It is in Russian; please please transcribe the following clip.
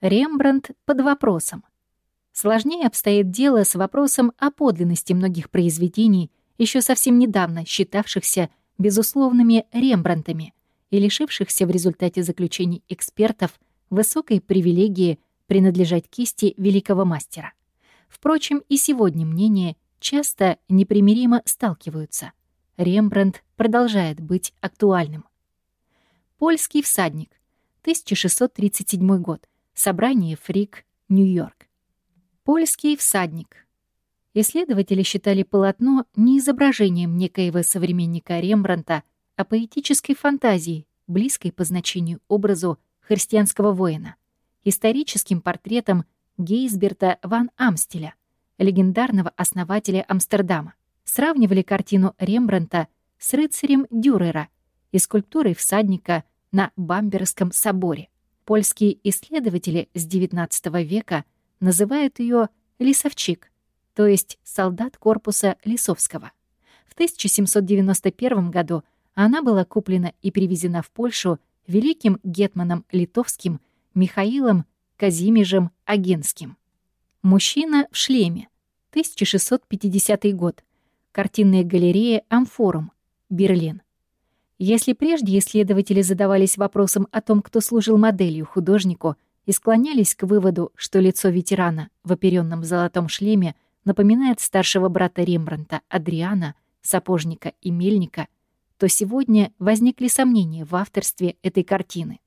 Рембрандт под вопросом. Сложнее обстоит дело с вопросом о подлинности многих произведений, еще совсем недавно считавшихся безусловными Рембрандтами и лишившихся в результате заключений экспертов высокой привилегии принадлежать кисти великого мастера. Впрочем, и сегодня мнения часто непримиримо сталкиваются. Рембрандт продолжает быть актуальным. Польский всадник. 1637 год. Собрание Фрик, Нью-Йорк. Польский всадник. Исследователи считали полотно не изображением некоего современника Рембранта, а поэтической фантазией, близкой по значению образу христианского воина, историческим портретом Гейсберта ван Амстеля, легендарного основателя Амстердама. Сравнивали картину Рембранта с рыцарем Дюрера и скульптурой всадника на Бамберском соборе. Польские исследователи с XIX века называют ее «лисовчик», то есть солдат корпуса Лисовского. В 1791 году она была куплена и привезена в Польшу великим гетманом литовским Михаилом Казимежем Агенским. Мужчина в шлеме. 1650 год. Картинная галерея «Амфорум», Берлин. Если прежде исследователи задавались вопросом о том, кто служил моделью художнику, и склонялись к выводу, что лицо ветерана в оперенном золотом шлеме напоминает старшего брата Рембранта Адриана, сапожника и мельника, то сегодня возникли сомнения в авторстве этой картины.